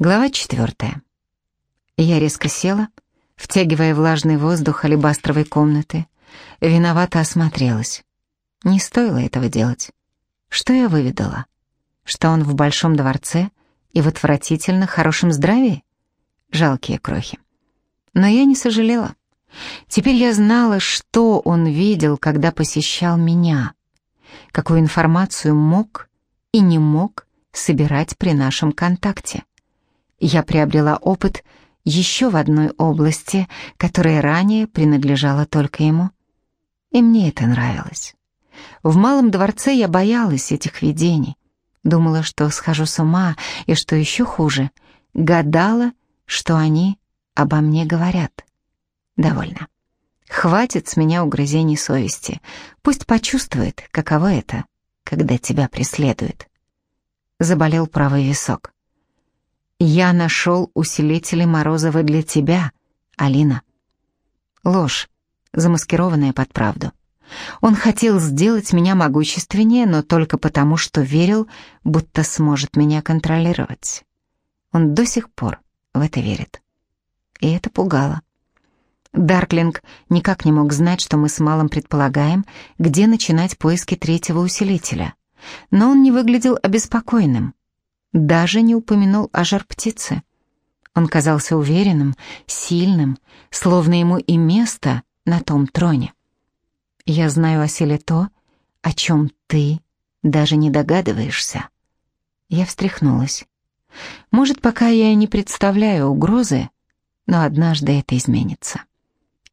Глава четвертая. Я резко села, втягивая влажный воздух алебастровой комнаты. Виновато осмотрелась. Не стоило этого делать. Что я выведала? Что он в большом дворце и в отвратительно хорошем здравии? Жалкие крохи. Но я не сожалела. Теперь я знала, что он видел, когда посещал меня, какую информацию мог и не мог собирать при нашем контакте я приобрела опыт еще в одной области, которая ранее принадлежала только ему. И мне это нравилось. В малом дворце я боялась этих видений, думала, что схожу с ума, и что еще хуже, гадала, что они обо мне говорят. Довольно. Хватит с меня угрызений совести. Пусть почувствует, каково это, когда тебя преследуют. Заболел правый висок. «Я нашел усилители Морозова для тебя, Алина». Ложь, замаскированная под правду. Он хотел сделать меня могущественнее, но только потому, что верил, будто сможет меня контролировать. Он до сих пор в это верит. И это пугало. Дарклинг никак не мог знать, что мы с Малым предполагаем, где начинать поиски третьего усилителя. Но он не выглядел обеспокоенным даже не упомянул о жар-птице. Он казался уверенным, сильным, словно ему и место на том троне. Я знаю о силе то, о чем ты даже не догадываешься. Я встряхнулась. Может, пока я не представляю угрозы, но однажды это изменится.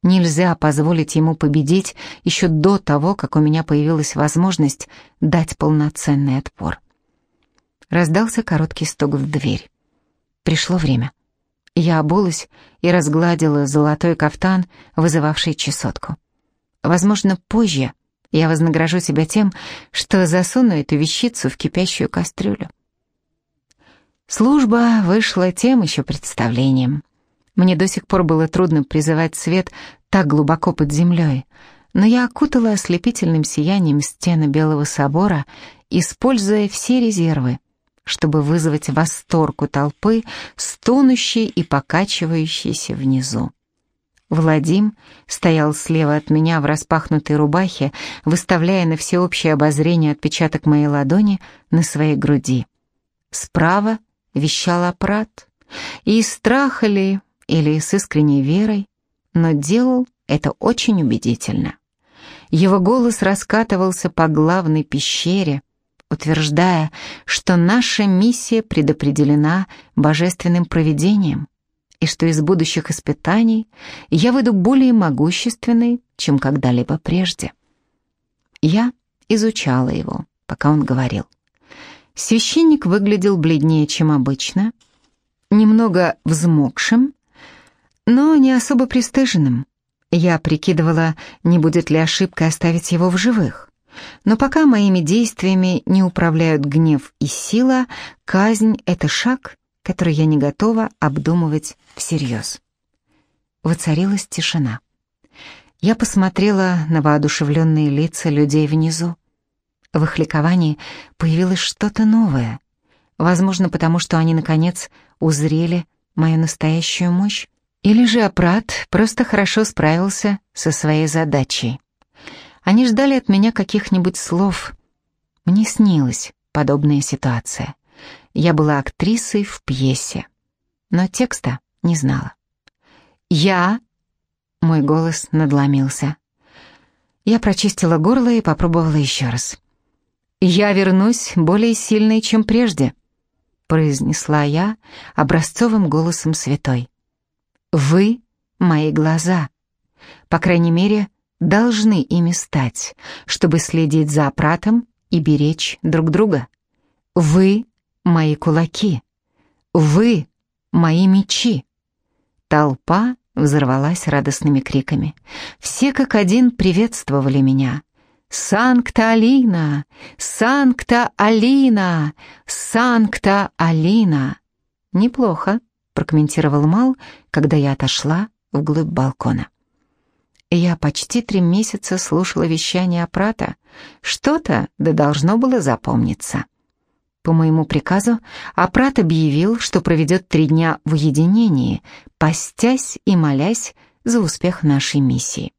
Нельзя позволить ему победить еще до того, как у меня появилась возможность дать полноценный отпор. Раздался короткий стук в дверь. Пришло время. Я обулась и разгладила золотой кафтан, вызывавший чесотку. Возможно, позже я вознагражу себя тем, что засуну эту вещицу в кипящую кастрюлю. Служба вышла тем еще представлением. Мне до сих пор было трудно призывать свет так глубоко под землей, но я окутала ослепительным сиянием стены Белого собора, используя все резервы, чтобы вызвать восторг у толпы, стонущей и покачивающейся внизу. Владим стоял слева от меня в распахнутой рубахе, выставляя на всеобщее обозрение отпечаток моей ладони на своей груди. Справа вещал аппарат, и из страха ли, или с искренней верой, но делал это очень убедительно. Его голос раскатывался по главной пещере, утверждая, что наша миссия предопределена божественным провидением и что из будущих испытаний я выйду более могущественной, чем когда-либо прежде. Я изучала его, пока он говорил. Священник выглядел бледнее, чем обычно, немного взмокшим, но не особо пристыженным. Я прикидывала, не будет ли ошибкой оставить его в живых. Но пока моими действиями не управляют гнев и сила, казнь — это шаг, который я не готова обдумывать всерьез. Воцарилась тишина. Я посмотрела на воодушевленные лица людей внизу. В их ликовании появилось что-то новое. Возможно, потому что они, наконец, узрели мою настоящую мощь. Или же Апрат просто хорошо справился со своей задачей. Они ждали от меня каких-нибудь слов. Мне снилась подобная ситуация. Я была актрисой в пьесе, но текста не знала. «Я...» — мой голос надломился. Я прочистила горло и попробовала еще раз. «Я вернусь более сильной, чем прежде», — произнесла я образцовым голосом святой. «Вы — мои глаза. По крайней мере, должны ими стать, чтобы следить за аппаратом и беречь друг друга. Вы — мои кулаки. Вы — мои мечи. Толпа взорвалась радостными криками. Все как один приветствовали меня. «Санкта-Алина! Санкта-Алина! Санкта-Алина!» «Неплохо», — прокомментировал Мал, когда я отошла вглубь балкона. Я почти три месяца слушала вещание Апрата. Что-то да должно было запомниться. По моему приказу Апрат объявил, что проведет три дня в уединении, постясь и молясь за успех нашей миссии.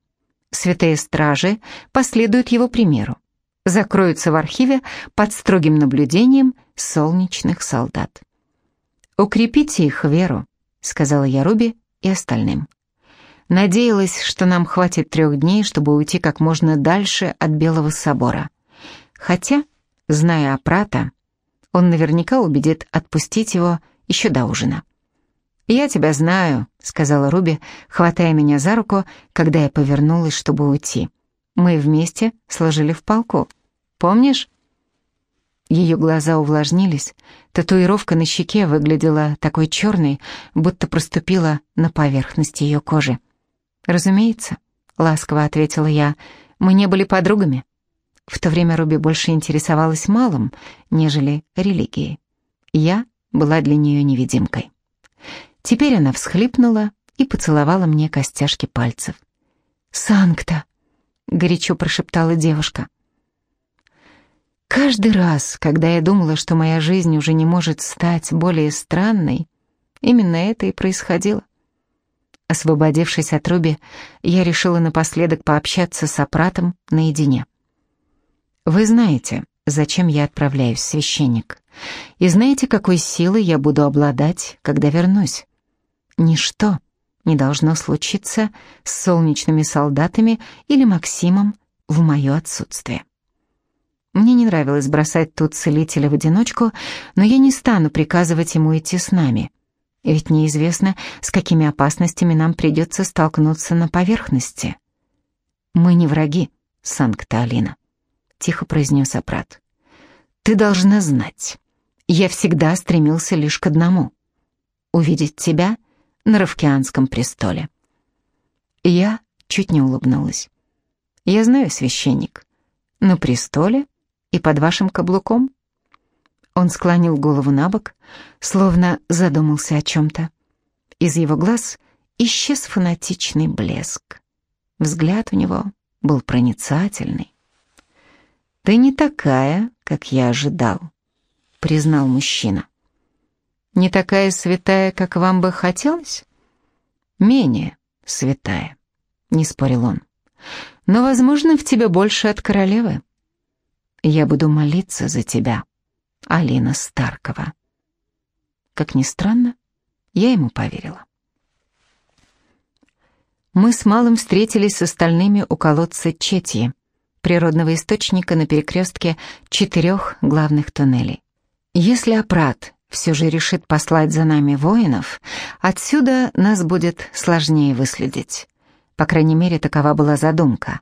Святые стражи последуют его примеру, закроются в архиве под строгим наблюдением солнечных солдат. «Укрепите их веру», — сказала я Руби и остальным. Надеялась, что нам хватит трех дней, чтобы уйти как можно дальше от Белого собора. Хотя, зная Апрата, он наверняка убедит отпустить его еще до ужина. «Я тебя знаю», — сказала Руби, хватая меня за руку, когда я повернулась, чтобы уйти. «Мы вместе сложили в полку. Помнишь?» Ее глаза увлажнились, татуировка на щеке выглядела такой черной, будто проступила на поверхности ее кожи. «Разумеется», — ласково ответила я, — «мы не были подругами». В то время Руби больше интересовалась малым, нежели религией. Я была для нее невидимкой. Теперь она всхлипнула и поцеловала мне костяшки пальцев. «Санкта!» — горячо прошептала девушка. Каждый раз, когда я думала, что моя жизнь уже не может стать более странной, именно это и происходило. Освободившись от Руби, я решила напоследок пообщаться с Апратом наедине. Вы знаете, зачем я отправляюсь, священник, и знаете, какой силой я буду обладать, когда вернусь. Ничто не должно случиться с солнечными солдатами или Максимом в мое отсутствие. Мне не нравилось бросать тут целителя в одиночку, но я не стану приказывать ему идти с нами. Ведь неизвестно, с какими опасностями нам придется столкнуться на поверхности. Мы не враги, Санкта-Алина. — тихо произнес Апрат. «Ты должна знать, я всегда стремился лишь к одному — увидеть тебя на Равкианском престоле». Я чуть не улыбнулась. «Я знаю, священник, на престоле и под вашим каблуком». Он склонил голову на бок, словно задумался о чем-то. Из его глаз исчез фанатичный блеск. Взгляд у него был проницательный. «Ты не такая, как я ожидал», — признал мужчина. «Не такая святая, как вам бы хотелось?» «Менее святая», — не спорил он. «Но, возможно, в тебе больше от королевы. Я буду молиться за тебя, Алина Старкова». Как ни странно, я ему поверила. Мы с Малым встретились с остальными у колодца Четьи, природного источника на перекрестке четырех главных туннелей. Если Апрат все же решит послать за нами воинов, отсюда нас будет сложнее выследить. По крайней мере, такова была задумка.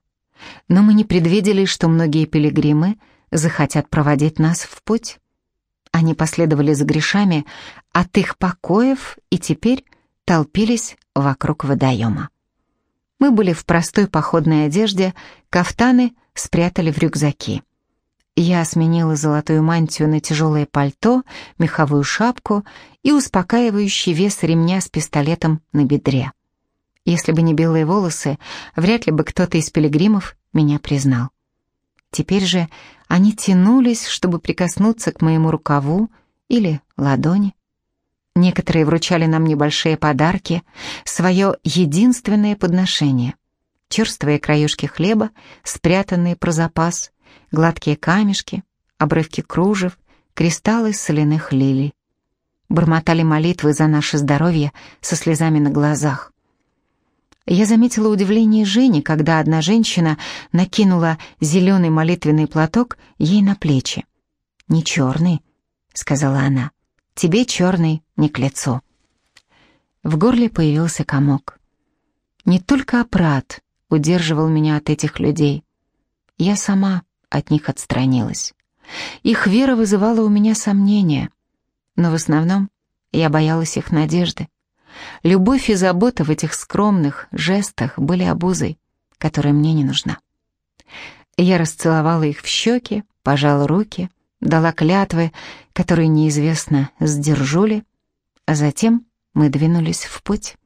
Но мы не предвидели, что многие пилигримы захотят проводить нас в путь. Они последовали за грешами от их покоев и теперь толпились вокруг водоема. Мы были в простой походной одежде, кафтаны — спрятали в рюкзаки. Я сменила золотую мантию на тяжелое пальто, меховую шапку и успокаивающий вес ремня с пистолетом на бедре. Если бы не белые волосы, вряд ли бы кто-то из пилигримов меня признал. Теперь же они тянулись, чтобы прикоснуться к моему рукаву или ладони. Некоторые вручали нам небольшие подарки, свое единственное подношение — черствые краюшки хлеба, спрятанные про запас, гладкие камешки, обрывки кружев, кристаллы соляных лилий. Бормотали молитвы за наше здоровье со слезами на глазах. Я заметила удивление Жени, когда одна женщина накинула зеленый молитвенный платок ей на плечи. «Не черный», — сказала она, — «тебе черный не к лицу». В горле появился комок. Не только опрат, удерживал меня от этих людей. Я сама от них отстранилась. Их вера вызывала у меня сомнения, но в основном я боялась их надежды. Любовь и забота в этих скромных жестах были обузой, которая мне не нужна. Я расцеловала их в щеки, пожала руки, дала клятвы, которые неизвестно, сдержу ли, а затем мы двинулись в путь.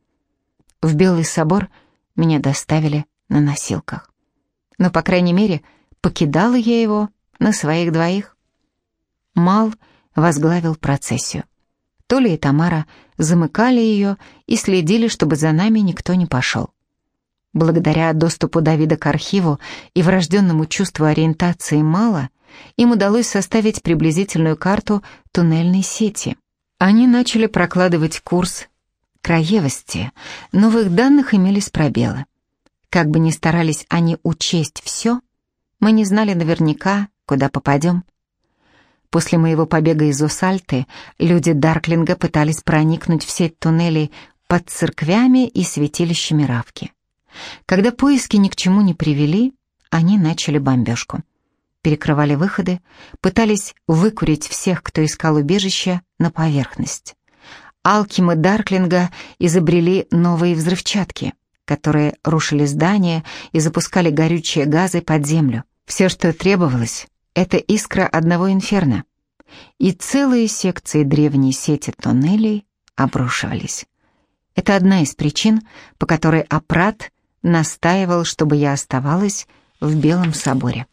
В Белый собор — меня доставили на носилках. Но, по крайней мере, покидала я его на своих двоих. Мал возглавил процессию. Толя и Тамара замыкали ее и следили, чтобы за нами никто не пошел. Благодаря доступу Давида к архиву и врожденному чувству ориентации мало, им удалось составить приблизительную карту туннельной сети. Они начали прокладывать курс краевости, но в их данных имелись пробелы. Как бы ни старались они учесть все, мы не знали наверняка, куда попадем. После моего побега из Усальты люди Дарклинга пытались проникнуть в сеть туннелей под церквями и святилищами Равки. Когда поиски ни к чему не привели, они начали бомбежку. Перекрывали выходы, пытались выкурить всех, кто искал убежища, на поверхность. Алкимы Дарклинга изобрели новые взрывчатки, которые рушили здания и запускали горючие газы под землю. Все, что требовалось, это искра одного инферно. И целые секции древней сети тоннелей обрушивались. Это одна из причин, по которой Апрат настаивал, чтобы я оставалась в Белом соборе.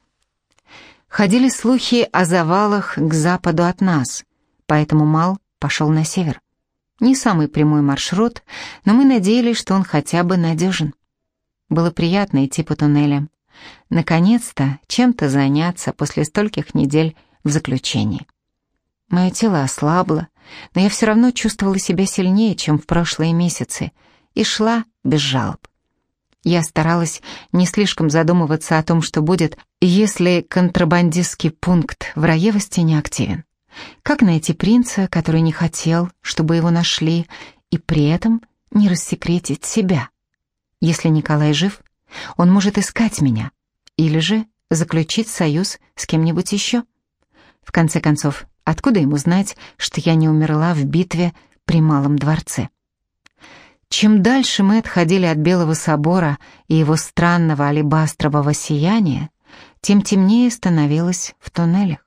Ходили слухи о завалах к западу от нас, поэтому Мал пошел на север. Не самый прямой маршрут, но мы надеялись, что он хотя бы надежен. Было приятно идти по туннелям. Наконец-то чем-то заняться после стольких недель в заключении. Мое тело ослабло, но я все равно чувствовала себя сильнее, чем в прошлые месяцы, и шла без жалоб. Я старалась не слишком задумываться о том, что будет, если контрабандистский пункт в Раевости не активен. Как найти принца, который не хотел, чтобы его нашли, и при этом не рассекретить себя? Если Николай жив, он может искать меня, или же заключить союз с кем-нибудь еще. В конце концов, откуда ему знать, что я не умерла в битве при Малом дворце? Чем дальше мы отходили от Белого собора и его странного алебастрового сияния, тем темнее становилось в туннелях.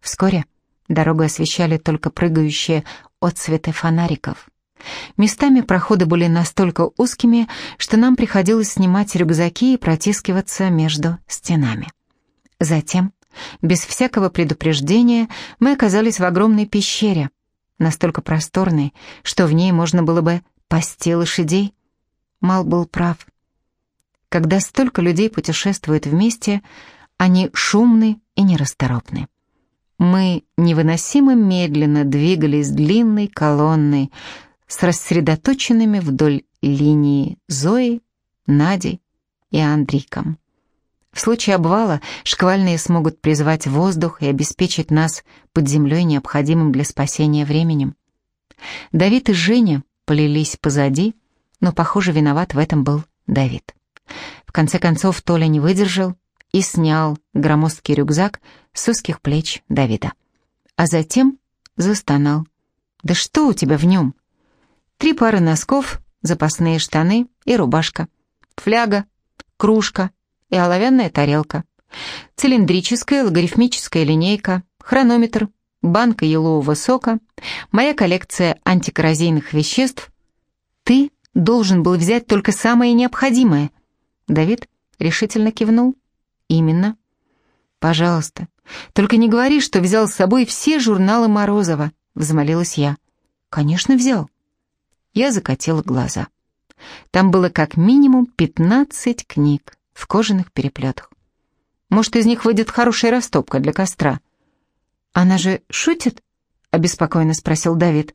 Вскоре дорогу освещали только прыгающие отцветы фонариков. Местами проходы были настолько узкими, что нам приходилось снимать рюкзаки и протискиваться между стенами. Затем, без всякого предупреждения, мы оказались в огромной пещере, настолько просторной, что в ней можно было бы пасти лошадей. Мал был прав. Когда столько людей путешествуют вместе, они шумны и нерасторопны. Мы невыносимо медленно двигались длинной колонной с рассредоточенными вдоль линии Зои, Надей и Андриком. В случае обвала шквальные смогут призвать воздух и обеспечить нас под землей необходимым для спасения временем. Давид и Женя полились позади, но, похоже, виноват в этом был Давид. В конце концов, Толя не выдержал и снял громоздкий рюкзак с узких плеч Давида. А затем застонал. «Да что у тебя в нем?» Три пары носков, запасные штаны и рубашка. Фляга, кружка и оловянная тарелка. Цилиндрическая логарифмическая линейка, хронометр, банка елового сока, моя коллекция антикоррозийных веществ. Ты должен был взять только самое необходимое. Давид решительно кивнул. Именно. Пожалуйста, только не говори, что взял с собой все журналы Морозова, взмолилась я. Конечно, взял. Я закатила глаза. Там было как минимум пятнадцать книг в кожаных переплетах. Может, из них выйдет хорошая растопка для костра. «Она же шутит?» — обеспокоенно спросил Давид.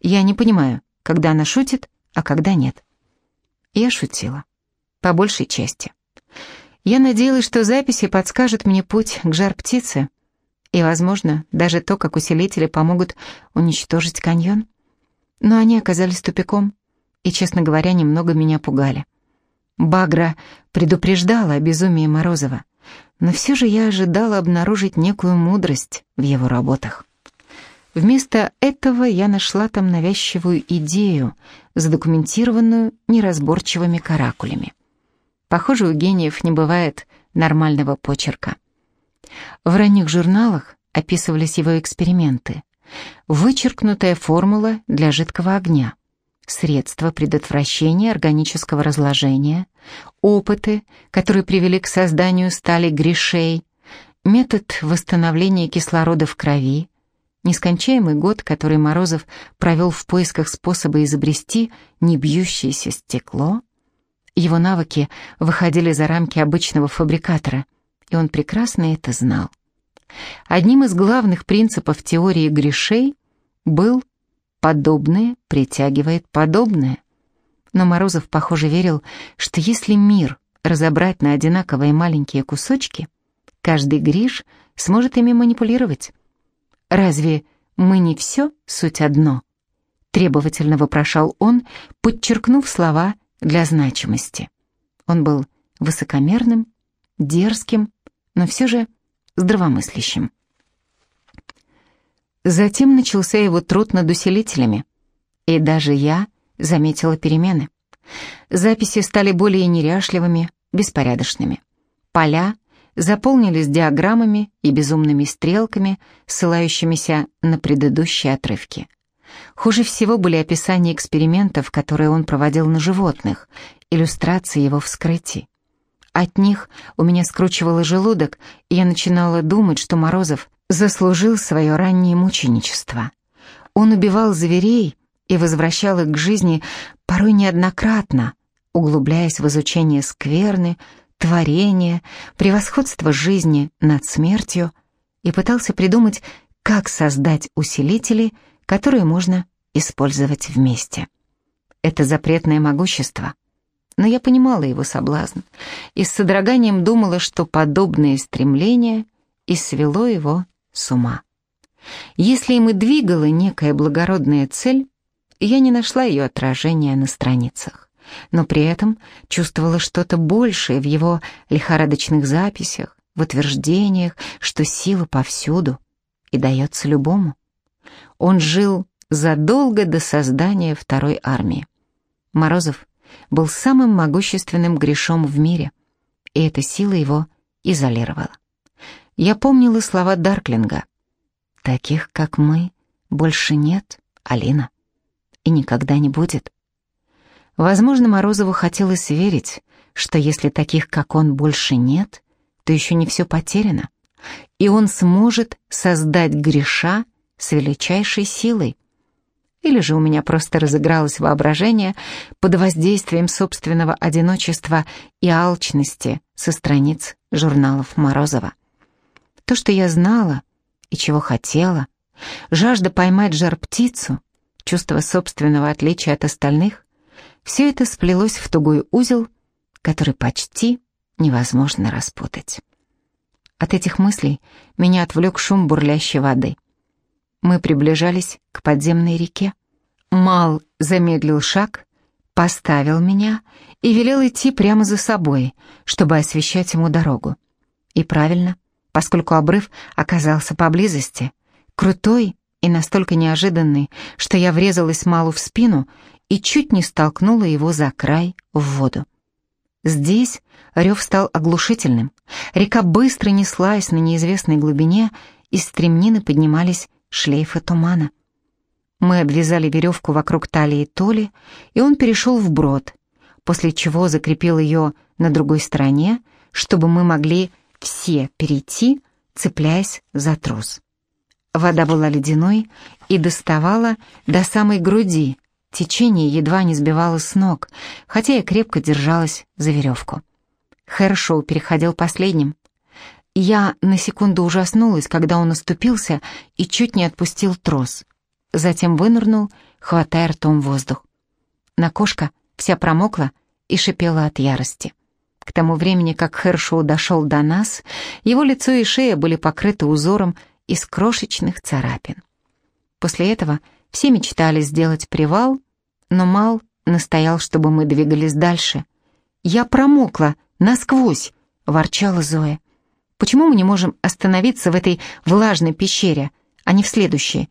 «Я не понимаю, когда она шутит, а когда нет». Я шутила. По большей части. Я надеялась, что записи подскажут мне путь к жар-птице, и, возможно, даже то, как усилители помогут уничтожить каньон. Но они оказались тупиком, и, честно говоря, немного меня пугали. Багра предупреждала о безумии Морозова но все же я ожидала обнаружить некую мудрость в его работах. Вместо этого я нашла там навязчивую идею, задокументированную неразборчивыми каракулями. Похоже, у гениев не бывает нормального почерка. В ранних журналах описывались его эксперименты. Вычеркнутая формула для жидкого огня — средства предотвращения органического разложения, опыты, которые привели к созданию стали грешей, метод восстановления кислорода в крови, Нескончаемый год, который Морозов провел в поисках способа изобрести небьющееся стекло. Его навыки выходили за рамки обычного фабрикатора, и он прекрасно это знал. Одним из главных принципов теории грешей был «подобное притягивает подобное». Но Морозов, похоже, верил, что если мир разобрать на одинаковые маленькие кусочки, каждый Гриш сможет ими манипулировать. Разве мы не все суть одно? Требовательно вопрошал он, подчеркнув слова для значимости. Он был высокомерным, дерзким, но все же здравомыслящим. Затем начался его труд над усилителями, и даже я заметила перемены. Записи стали более неряшливыми, беспорядочными. Поля заполнились диаграммами и безумными стрелками, ссылающимися на предыдущие отрывки. Хуже всего были описания экспериментов, которые он проводил на животных, иллюстрации его вскрытий. От них у меня скручивало желудок, и я начинала думать, что Морозов заслужил свое раннее мученичество. Он убивал зверей и возвращал их к жизни порой неоднократно, углубляясь в изучение скверны, творения, превосходства жизни над смертью, и пытался придумать, как создать усилители, которые можно использовать вместе. Это запретное могущество. Но я понимала его соблазн и с содроганием думала, что подобное стремление и свело его с ума. Если им и двигала некая благородная цель, я не нашла ее отражения на страницах но при этом чувствовала что-то большее в его лихорадочных записях, в утверждениях, что сила повсюду и дается любому. Он жил задолго до создания второй армии. Морозов был самым могущественным грешом в мире, и эта сила его изолировала. Я помнила слова Дарклинга. «Таких, как мы, больше нет, Алина, и никогда не будет». Возможно, Морозову хотелось верить, что если таких, как он, больше нет, то еще не все потеряно, и он сможет создать греша с величайшей силой. Или же у меня просто разыгралось воображение под воздействием собственного одиночества и алчности со страниц журналов Морозова. То, что я знала и чего хотела, жажда поймать жар-птицу, чувство собственного отличия от остальных, все это сплелось в тугой узел, который почти невозможно распутать. От этих мыслей меня отвлек шум бурлящей воды. Мы приближались к подземной реке. Мал замедлил шаг, поставил меня и велел идти прямо за собой, чтобы освещать ему дорогу. И правильно, поскольку обрыв оказался поблизости, крутой и настолько неожиданный, что я врезалась Малу в спину и чуть не столкнула его за край в воду. Здесь рев стал оглушительным. Река быстро неслась на неизвестной глубине, из стремнины поднимались шлейфы тумана. Мы обвязали веревку вокруг талии Толи, и он перешел в брод, после чего закрепил ее на другой стороне, чтобы мы могли все перейти, цепляясь за трос. Вода была ледяной и доставала до самой груди, Течение едва не сбивало с ног, хотя я крепко держалась за веревку. Хэршоу переходил последним. Я на секунду ужаснулась, когда он оступился и чуть не отпустил трос. Затем вынырнул, хватая ртом воздух. Накошка вся промокла и шипела от ярости. К тому времени, как Хэршоу дошел до нас, его лицо и шея были покрыты узором из крошечных царапин. После этого все мечтали сделать привал, но Мал настоял, чтобы мы двигались дальше. «Я промокла насквозь», — ворчала Зоя. «Почему мы не можем остановиться в этой влажной пещере, а не в следующей?»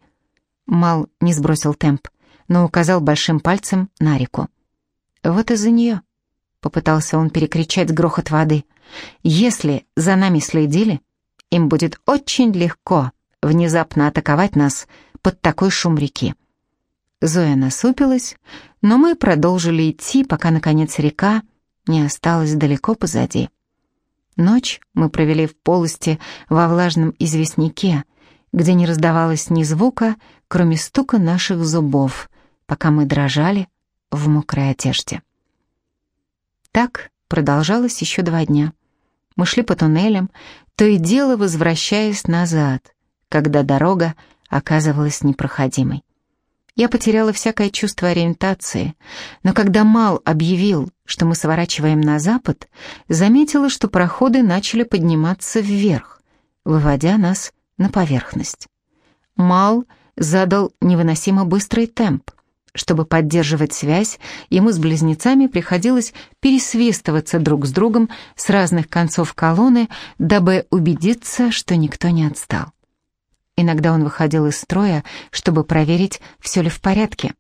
Мал не сбросил темп, но указал большим пальцем на реку. «Вот из-за нее», — попытался он перекричать грохот воды. «Если за нами следили, им будет очень легко внезапно атаковать нас под такой шум реки. Зоя насупилась, но мы продолжили идти, пока, наконец, река не осталась далеко позади. Ночь мы провели в полости во влажном известняке, где не раздавалось ни звука, кроме стука наших зубов, пока мы дрожали в мокрой одежде. Так продолжалось еще два дня. Мы шли по туннелям, то и дело возвращаясь назад, когда дорога оказывалась непроходимой. Я потеряла всякое чувство ориентации, но когда Мал объявил, что мы сворачиваем на запад, заметила, что проходы начали подниматься вверх, выводя нас на поверхность. Мал задал невыносимо быстрый темп. Чтобы поддерживать связь, ему с близнецами приходилось пересвистываться друг с другом с разных концов колонны, дабы убедиться, что никто не отстал. Иногда он выходил из строя, чтобы проверить, все ли в порядке.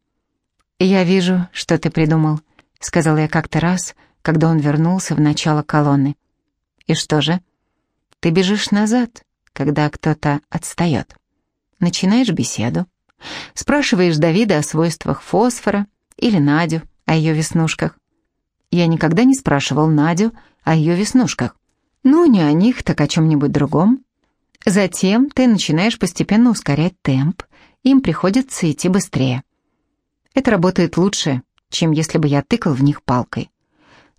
«Я вижу, что ты придумал», — сказал я как-то раз, когда он вернулся в начало колонны. «И что же?» «Ты бежишь назад, когда кто-то отстает. Начинаешь беседу. Спрашиваешь Давида о свойствах фосфора или Надю о ее веснушках. Я никогда не спрашивал Надю о ее веснушках. Ну, не о них, так о чем-нибудь другом. Затем ты начинаешь постепенно ускорять темп, им приходится идти быстрее. Это работает лучше, чем если бы я тыкал в них палкой.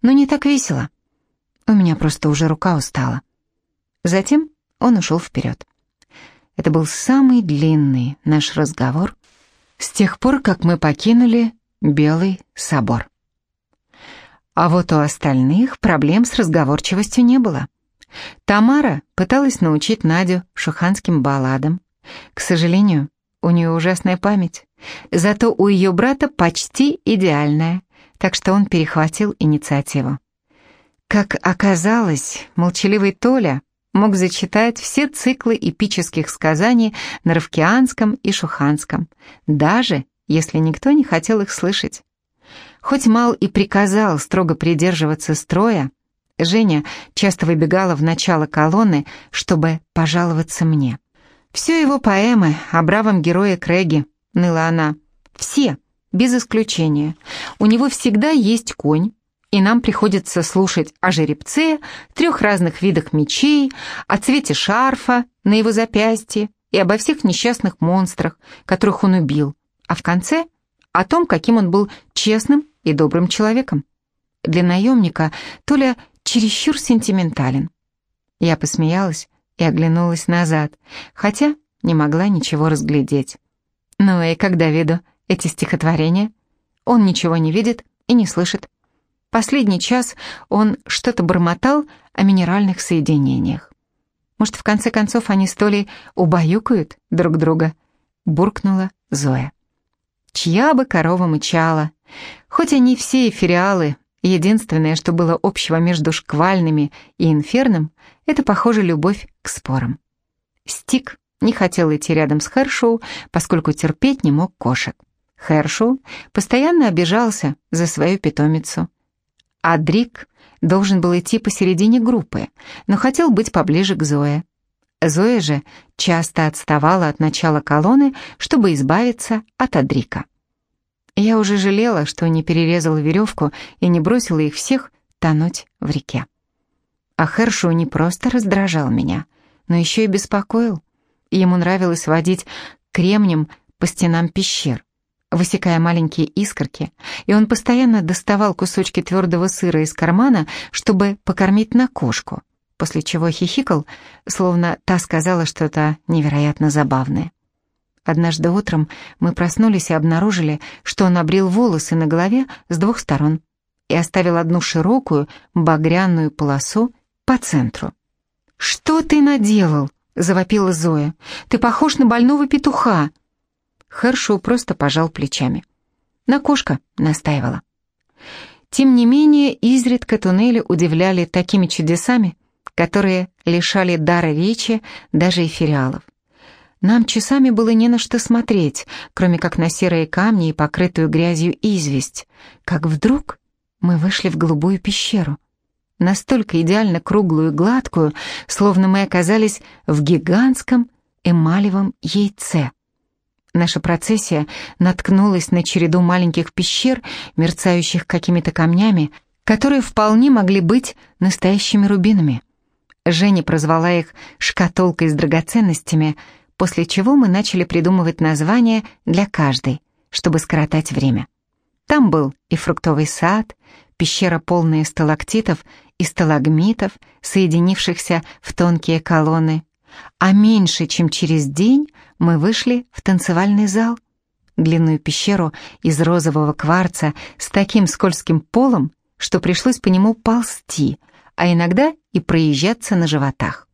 Но не так весело. У меня просто уже рука устала. Затем он ушел вперед. Это был самый длинный наш разговор с тех пор, как мы покинули Белый собор. А вот у остальных проблем с разговорчивостью не было. Тамара пыталась научить Надю шуханским балладам. К сожалению, у нее ужасная память. Зато у ее брата почти идеальная, так что он перехватил инициативу. Как оказалось, молчаливый Толя мог зачитать все циклы эпических сказаний на Равкианском и Шуханском, даже если никто не хотел их слышать. Хоть Мал и приказал строго придерживаться строя, Женя часто выбегала в начало колонны, чтобы пожаловаться мне. «Все его поэмы о бравом герое Крэге», — ныла она. «Все, без исключения. У него всегда есть конь, и нам приходится слушать о жеребце, трех разных видах мечей, о цвете шарфа на его запястье и обо всех несчастных монстрах, которых он убил, а в конце — о том, каким он был честным и добрым человеком. Для наемника Толя чересчур сентиментален. Я посмеялась и оглянулась назад, хотя не могла ничего разглядеть. Ну и как Давиду эти стихотворения? Он ничего не видит и не слышит. Последний час он что-то бормотал о минеральных соединениях. Может, в конце концов они с Толей убаюкают друг друга? Буркнула Зоя. Чья бы корова мычала. Хоть они все эфириалы, Единственное, что было общего между шквальными и инферном, это, похоже, любовь к спорам. Стик не хотел идти рядом с Хершоу, поскольку терпеть не мог кошек. Хершоу постоянно обижался за свою питомицу. А Дрик должен был идти посередине группы, но хотел быть поближе к Зое. Зоя же часто отставала от начала колонны, чтобы избавиться от Адрика. Я уже жалела, что не перерезала веревку и не бросила их всех тонуть в реке. А Хершу не просто раздражал меня, но еще и беспокоил. Ему нравилось водить кремнем по стенам пещер, высекая маленькие искорки, и он постоянно доставал кусочки твердого сыра из кармана, чтобы покормить на кошку, после чего хихикал, словно та сказала что-то невероятно забавное. Однажды утром мы проснулись и обнаружили, что он обрил волосы на голове с двух сторон и оставил одну широкую багряную полосу по центру. «Что ты наделал?» — завопила Зоя. «Ты похож на больного петуха!» Хершоу просто пожал плечами. «На кошка», — настаивала. Тем не менее, изредка туннели удивляли такими чудесами, которые лишали дара речи даже эфириалов. Нам часами было не на что смотреть, кроме как на серые камни и покрытую грязью известь, как вдруг мы вышли в голубую пещеру, настолько идеально круглую и гладкую, словно мы оказались в гигантском эмалевом яйце. Наша процессия наткнулась на череду маленьких пещер, мерцающих какими-то камнями, которые вполне могли быть настоящими рубинами. Женя прозвала их «шкатулкой с драгоценностями», после чего мы начали придумывать названия для каждой, чтобы скоротать время. Там был и фруктовый сад, пещера полная сталактитов и сталагмитов, соединившихся в тонкие колонны, а меньше, чем через день, мы вышли в танцевальный зал, длинную пещеру из розового кварца с таким скользким полом, что пришлось по нему ползти, а иногда и проезжаться на животах.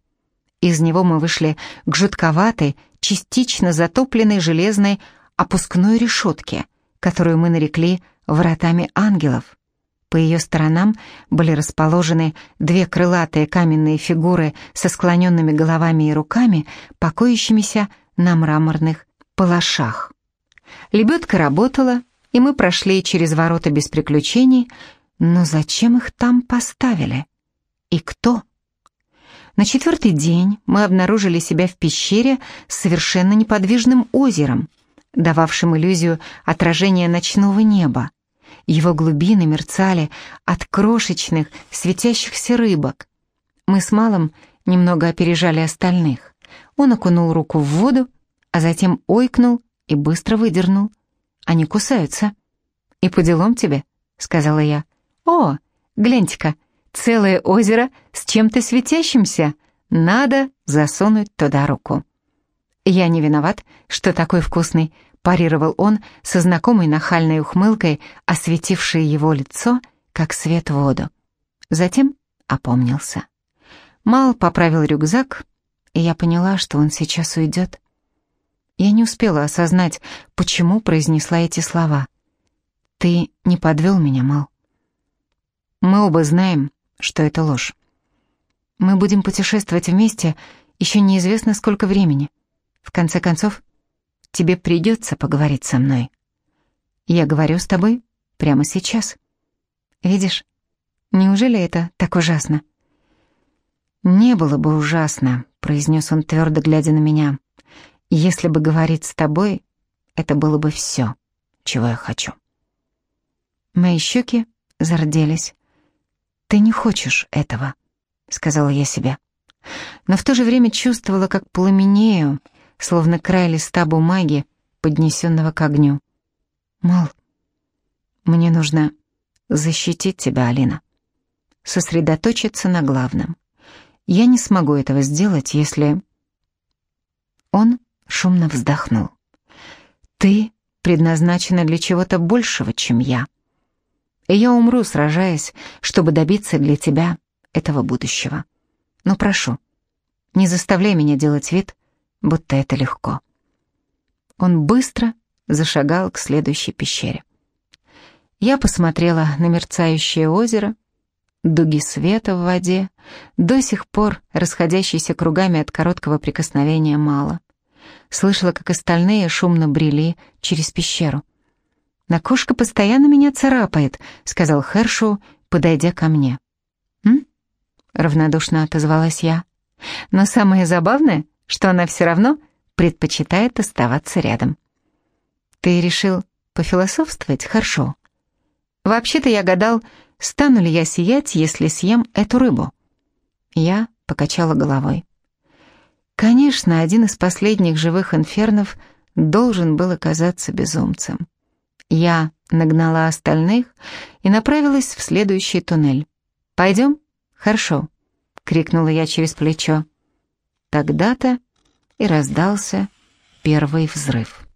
Из него мы вышли к жутковатой, частично затопленной железной опускной решетке, которую мы нарекли «вратами ангелов». По ее сторонам были расположены две крылатые каменные фигуры со склоненными головами и руками, покоящимися на мраморных палашах. Лебедка работала, и мы прошли через ворота без приключений, но зачем их там поставили? И кто? На четвертый день мы обнаружили себя в пещере с совершенно неподвижным озером, дававшим иллюзию отражения ночного неба. Его глубины мерцали от крошечных светящихся рыбок. Мы с Малым немного опережали остальных. Он окунул руку в воду, а затем ойкнул и быстро выдернул. Они кусаются. «И по делам тебе», — сказала я. «О, гляньте-ка, целое озеро с чем-то светящимся. Надо засунуть туда руку». «Я не виноват, что такой вкусный», — парировал он со знакомой нахальной ухмылкой, осветившей его лицо, как свет в воду. Затем опомнился. Мал поправил рюкзак, и я поняла, что он сейчас уйдет. Я не успела осознать, почему произнесла эти слова. «Ты не подвел меня, Мал». Мы оба знаем, что это ложь. Мы будем путешествовать вместе еще неизвестно сколько времени. В конце концов, тебе придется поговорить со мной. Я говорю с тобой прямо сейчас. Видишь, неужели это так ужасно? «Не было бы ужасно», — произнес он твердо, глядя на меня. «Если бы говорить с тобой, это было бы все, чего я хочу». Мои щеки зарделись. «Ты не хочешь этого», — сказала я себе. Но в то же время чувствовала, как пламенею, словно край листа бумаги, поднесенного к огню. «Мал, мне нужно защитить тебя, Алина. Сосредоточиться на главном. Я не смогу этого сделать, если...» Он шумно вздохнул. «Ты предназначена для чего-то большего, чем я» и я умру, сражаясь, чтобы добиться для тебя этого будущего. Но прошу, не заставляй меня делать вид, будто это легко». Он быстро зашагал к следующей пещере. Я посмотрела на мерцающее озеро, дуги света в воде, до сих пор расходящиеся кругами от короткого прикосновения мало. Слышала, как остальные шумно брели через пещеру. «На кошка постоянно меня царапает», — сказал Хершу, подойдя ко мне. «М?» — равнодушно отозвалась я. «Но самое забавное, что она все равно предпочитает оставаться рядом». «Ты решил пофилософствовать? Хорошо. Вообще-то я гадал, стану ли я сиять, если съем эту рыбу». Я покачала головой. Конечно, один из последних живых инфернов должен был оказаться безумцем. Я нагнала остальных и направилась в следующий туннель. «Пойдем?» «Хорошо», — крикнула я через плечо. Тогда-то и раздался первый взрыв.